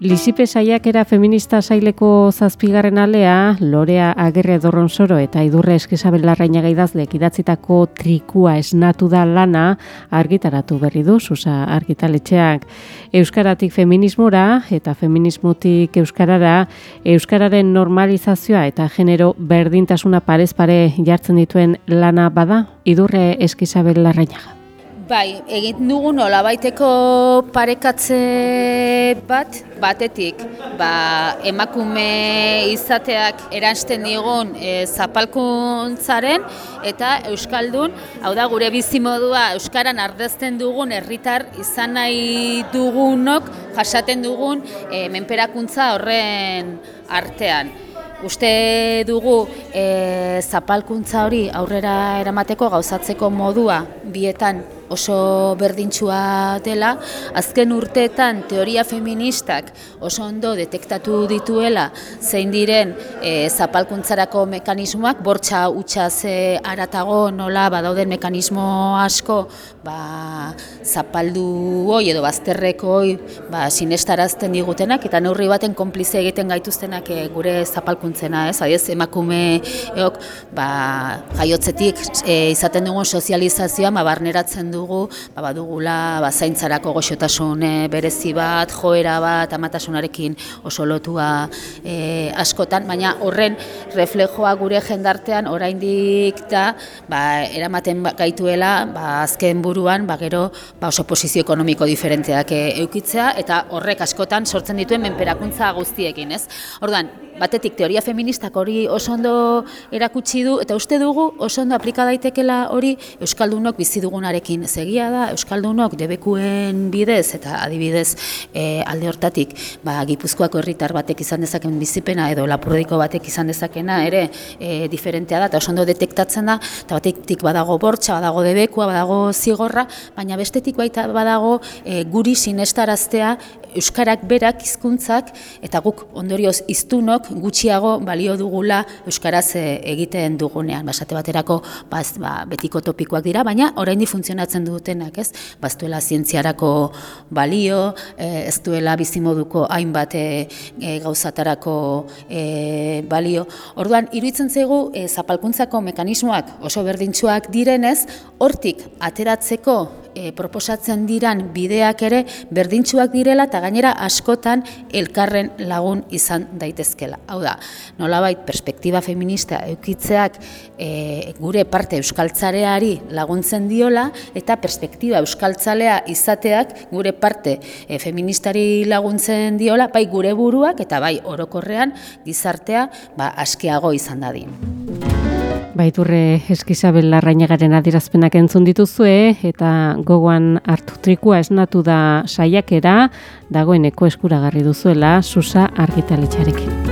Lizipe saiakera feminista saileko zazpigarren alea, Lorea Agerre Dorronsoro eta Idurre Eskizabel Larraina gaidazlek idatzitako trikua esnatu da lana argitaratu berri du, susa argitaletxeak. Euskaratik feminismora eta feminismotik euskarara, euskararen normalizazioa eta genero berdintasuna parez pare jartzen dituen lana bada, Idurre Eskizabel Larraina Bai, egin dugu nola baiteko parekatze bat, batetik, ba, emakume izateak eransten digun e, zapalkuntzaren eta Euskaldun, hau da gure bizimodua Euskaran ardezten dugun herritar izan nahi dugunok jasaten dugun e, menperakuntza horren artean. Uste dugu e, zapalkuntza hori aurrera eramateko gauzatzeko modua bietan oso berdintxua dela, azken urteetan teoria feministak oso ondo detektatu dituela zein diren e, zapalkuntzarako mekanismoak, bortxa utxaz aratago nola badauden mekanismo asko ba, zapaldu hoi edo bazterreko hoi ba, sinestarazten digutenak eta neurri baten konplize egiten gaituztenak e, gure zapalkuntzena, ez? Adiez, emakume eok, ba, jaiotzetik e, izaten dugun sozializazioa ba, barneratzen du dugu, ba, badugula ba, zaintzarako goxotasun e, berezi bat, joera bat, amatasunarekin oso lotua e, askotan, baina horren reflejoa gure jendartean oraindik da, ba, eramaten gaituela, ba, azken buruan, ba, gero ba, oso posizio ekonomiko diferenteak e, eukitzea, eta horrek askotan sortzen dituen menperakuntza guztiekin, ez? Orduan, batetik teoria feministak hori oso ondo erakutsi du eta uste dugu oso ondo aplika daitekela hori euskaldunok bizi dugunarekin. Segia da euskaldunok debekuen bidez eta adibidez e, alde hortatik ba Gipuzkoako herritar batek izan dezaken bizipena edo lapurdiko batek izan dezakena ere e, diferentea da eta oso ondo detektatzen da eta batetik badago bortxa badago debekua badago zigorra baina bestetik baita badago e, guri sinestaraztea euskarak berak hizkuntzak eta guk ondorioz hiztunok gutxiago balio dugula euskaraz eh, egiten dugunean. Basate baterako baz, ba, betiko topikoak dira baina oraindik funtzionatzen dutenak ez? Baztuela zientziarako balio eh, ez duela bizimoduko hainbat e, gauzatarako balio. Orduan iruditzen zaigu zapalkuntzako mekanismoak oso berdintsuak direnez hortik ateratzeko e, proposatzen diran bideak ere berdintsuak direla eta gainera askotan elkarren lagun izan daitezkela. Hau da, nolabait perspektiba feminista eukitzeak e, gure parte euskaltzareari laguntzen diola eta perspektiba euskaltzalea izateak gure parte e, feministari laguntzen diola, bai gure buruak eta bai orokorrean gizartea ba, askiago izan dadin. Baiturre eskizabel larrainagaren adirazpenak entzun dituzue eta gogoan hartu trikua esnatu da saiakera dagoeneko eskuragarri duzuela susa argitaletxarekin.